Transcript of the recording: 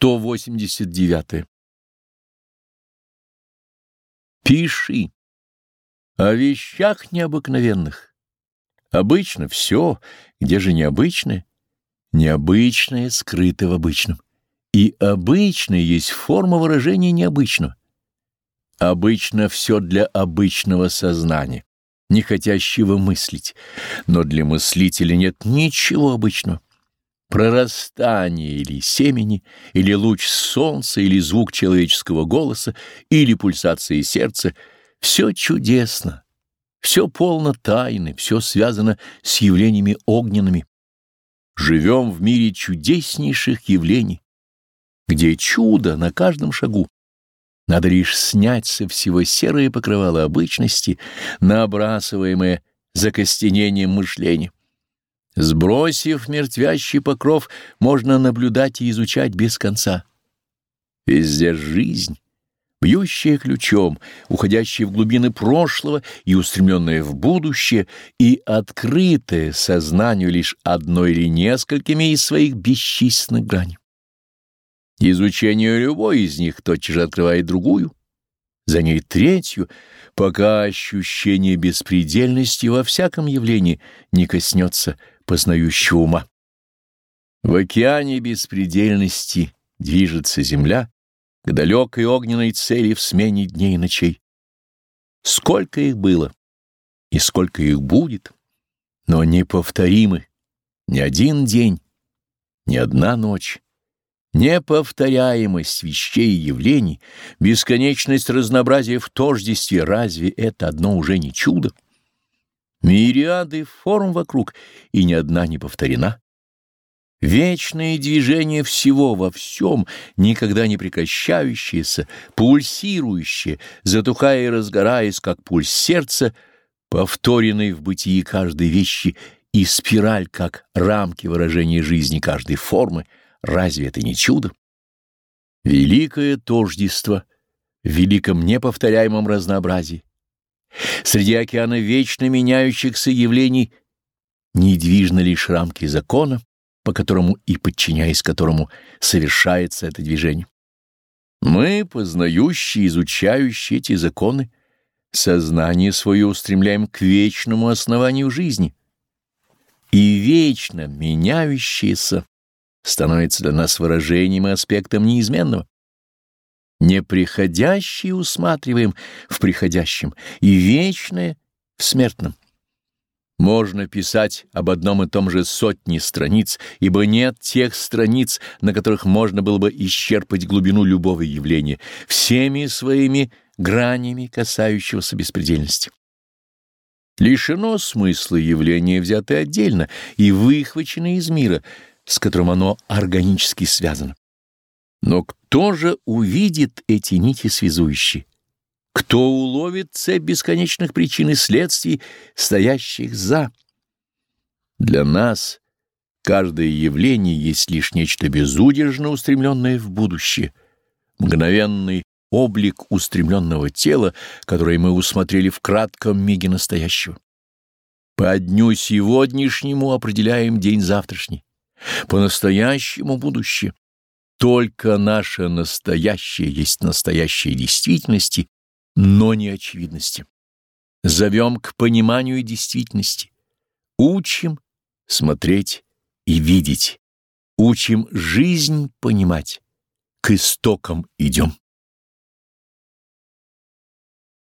189. Пиши о вещах необыкновенных. Обычно все, где же необычное? Необычное скрыто в обычном. И обычное есть форма выражения необычного. Обычно все для обычного сознания, не хотящего мыслить, но для мыслителя нет ничего обычного прорастание или семени, или луч солнца, или звук человеческого голоса, или пульсация сердца — все чудесно, все полно тайны, все связано с явлениями огненными. Живем в мире чудеснейших явлений, где чудо на каждом шагу. Надо лишь снять со всего серое покрывало обычности, набрасываемое закостенением мышления. Сбросив мертвящий покров, можно наблюдать и изучать без конца. Везде жизнь, бьющая ключом, уходящая в глубины прошлого и устремленная в будущее, и открытая сознанию лишь одной или несколькими из своих бесчисленных граней. Изучение любой из них тотчас же открывает другую, за ней третью, пока ощущение беспредельности во всяком явлении не коснется познающего ума. В океане беспредельности движется Земля к далекой огненной цели в смене дней и ночей. Сколько их было и сколько их будет, но неповторимы ни один день, ни одна ночь. Неповторяемость вещей и явлений, бесконечность разнообразия в тождестве, разве это одно уже не чудо? Мириады форм вокруг, и ни одна не повторена. Вечное движение всего во всем, никогда не прекращающееся, пульсирующее, затухая и разгораясь, как пульс сердца, повторенный в бытии каждой вещи, и спираль, как рамки выражения жизни каждой формы, разве это не чудо? Великое тождество в великом неповторяемом разнообразии. Среди океана вечно меняющихся явлений недвижны лишь рамки закона, по которому и подчиняясь которому совершается это движение. Мы, познающие, изучающие эти законы, сознание свое устремляем к вечному основанию жизни. И вечно меняющееся становится для нас выражением и аспектом неизменного. Неприходящее усматриваем в приходящем и вечное в смертном. Можно писать об одном и том же сотни страниц, ибо нет тех страниц, на которых можно было бы исчерпать глубину любого явления, всеми своими гранями, касающегося беспредельности. Лишено смысла явления, взятое отдельно и выхвачено из мира, с которым оно органически связано. Но кто же увидит эти нити связующие? Кто уловит цепь бесконечных причин и следствий, стоящих за? Для нас каждое явление есть лишь нечто безудержно устремленное в будущее, мгновенный облик устремленного тела, которое мы усмотрели в кратком миге настоящего. По дню сегодняшнему определяем день завтрашний, по-настоящему будущее. Только наше настоящее есть настоящее действительности, но не очевидности. Зовем к пониманию действительности. Учим смотреть и видеть. Учим жизнь понимать. К истокам идем.